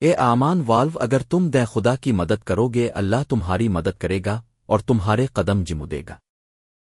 اے آمان والو، اگر تم دے خدا کی مدد کرو گے اللہ تمہاری مدد کرے گا اور تمہارے قدم جمو دے گا۔